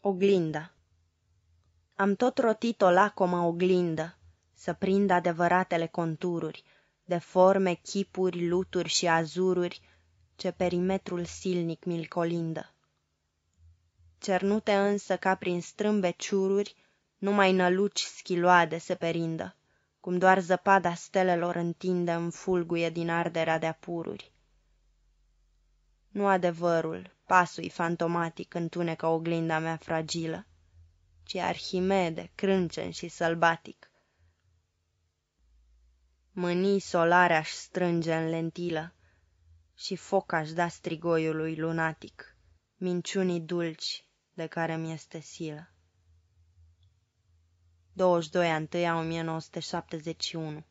Oglinda Am tot rotit o lacomă oglindă Să prind adevăratele contururi De forme, chipuri, luturi și azururi Ce perimetrul silnic mi-l colindă. Cernute însă ca prin strâmbe ciururi, Numai năluci schiloade se perindă, Cum doar zăpada stelelor întinde În fulguie din arderea de pururi. Nu adevărul, pasul fantomatic întunecă oglinda mea fragilă, Ci Arhimede, crâncenș și sălbatic. Mânii solare aș strânge în lentilă Și foc aș da strigoiului lunatic, Minciunii dulci de care mi este silă. 22 a 1 1971